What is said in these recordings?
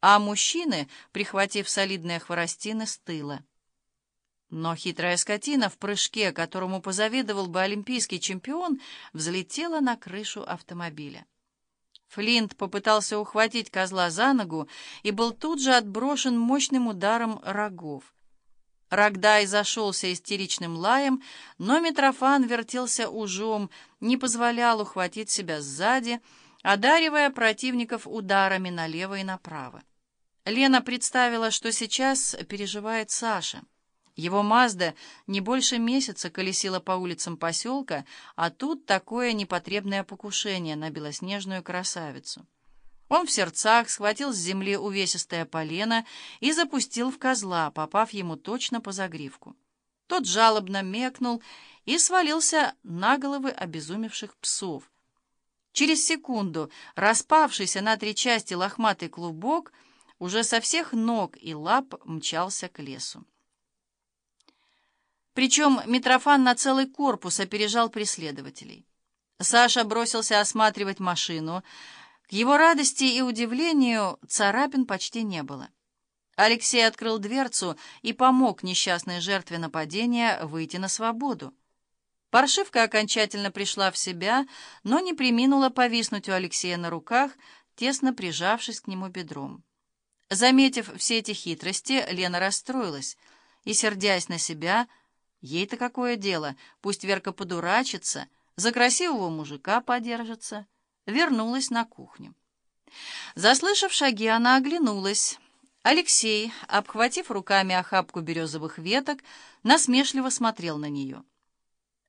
а мужчины, прихватив солидные хворостины, с тыла. Но хитрая скотина в прыжке, которому позавидовал бы олимпийский чемпион, взлетела на крышу автомобиля. Флинт попытался ухватить козла за ногу и был тут же отброшен мощным ударом рогов. Рогдай зашелся истеричным лаем, но Митрофан вертелся ужом, не позволял ухватить себя сзади, одаривая противников ударами налево и направо. Лена представила, что сейчас переживает Саша. Его Мазда не больше месяца колесила по улицам поселка, а тут такое непотребное покушение на белоснежную красавицу. Он в сердцах схватил с земли увесистое полено и запустил в козла, попав ему точно по загривку. Тот жалобно мекнул и свалился на головы обезумевших псов. Через секунду распавшийся на три части лохматый клубок уже со всех ног и лап мчался к лесу. Причем Митрофан на целый корпус опережал преследователей. Саша бросился осматривать машину, к его радости и удивлению царапин почти не было. Алексей открыл дверцу и помог несчастной жертве нападения выйти на свободу. Паршивка окончательно пришла в себя, но не приминула повиснуть у Алексея на руках, тесно прижавшись к нему бедром. Заметив все эти хитрости, Лена расстроилась и, сердясь на себя, ей-то какое дело, пусть Верка подурачится, за красивого мужика подержится — вернулась на кухню. Заслышав шаги, она оглянулась. Алексей, обхватив руками охапку березовых веток, насмешливо смотрел на нее.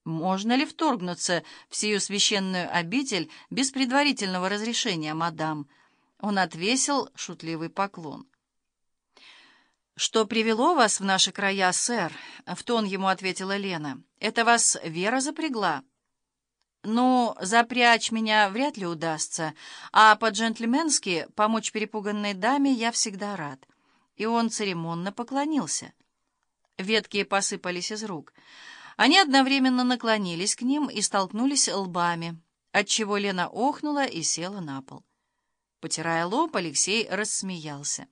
«Можно ли вторгнуться в сию священную обитель без предварительного разрешения, мадам?» Он отвесил шутливый поклон. «Что привело вас в наши края, сэр?» — в тон ему ответила Лена. «Это вас Вера запрягла?» «Ну, запрячь меня вряд ли удастся, а по-джентльменски помочь перепуганной даме я всегда рад». И он церемонно поклонился. Ветки посыпались из рук. Они одновременно наклонились к ним и столкнулись лбами, отчего Лена охнула и села на пол. Потирая лоб, Алексей рассмеялся.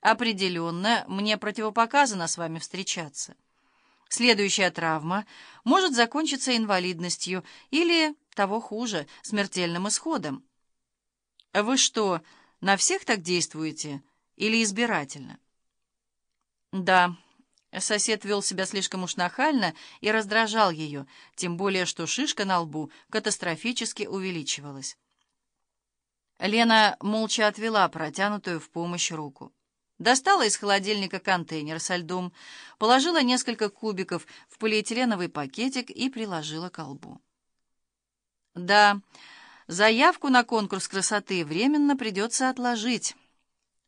«Определенно, мне противопоказано с вами встречаться». Следующая травма может закончиться инвалидностью или, того хуже, смертельным исходом. Вы что, на всех так действуете или избирательно? Да, сосед вел себя слишком уж нахально и раздражал ее, тем более что шишка на лбу катастрофически увеличивалась. Лена молча отвела протянутую в помощь руку. Достала из холодильника контейнер со льдом, положила несколько кубиков в полиэтиленовый пакетик и приложила к колбу. Да, заявку на конкурс красоты временно придется отложить.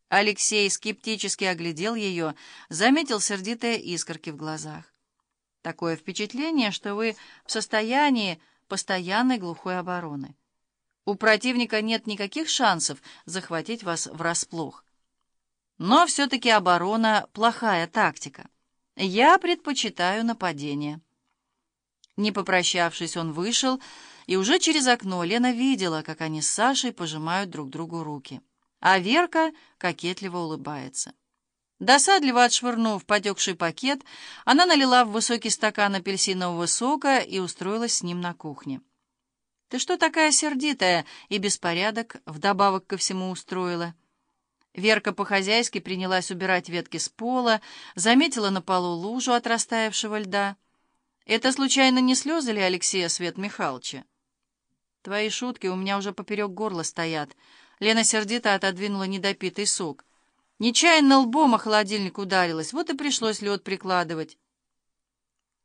Алексей скептически оглядел ее, заметил сердитые искорки в глазах. Такое впечатление, что вы в состоянии постоянной глухой обороны. У противника нет никаких шансов захватить вас врасплох. Но все-таки оборона — плохая тактика. Я предпочитаю нападение. Не попрощавшись, он вышел, и уже через окно Лена видела, как они с Сашей пожимают друг другу руки. А Верка кокетливо улыбается. Досадливо отшвырнув потекший пакет, она налила в высокий стакан апельсинового сока и устроилась с ним на кухне. «Ты что такая сердитая?» и беспорядок вдобавок ко всему устроила. Верка по-хозяйски принялась убирать ветки с пола, заметила на полу лужу от растаявшего льда. «Это, случайно, не слезы ли Алексея Свет Михайловича?» «Твои шутки у меня уже поперек горла стоят». Лена сердито отодвинула недопитый сок. Нечаянно лбом о холодильник ударилась, вот и пришлось лед прикладывать.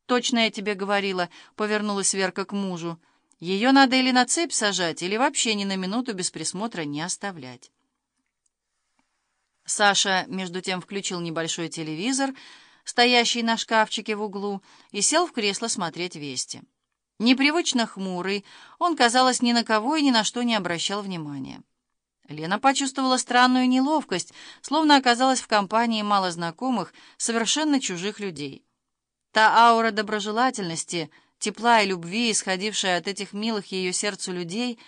«Точно я тебе говорила», — повернулась Верка к мужу. «Ее надо или на цепь сажать, или вообще ни на минуту без присмотра не оставлять». Саша, между тем, включил небольшой телевизор, стоящий на шкафчике в углу, и сел в кресло смотреть вести. Непривычно хмурый, он, казалось, ни на кого и ни на что не обращал внимания. Лена почувствовала странную неловкость, словно оказалась в компании малознакомых, совершенно чужих людей. Та аура доброжелательности, тепла и любви, исходившая от этих милых ее сердцу людей,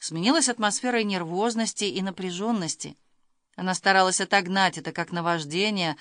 сменилась атмосферой нервозности и напряженности — Она старалась отогнать это как наваждение,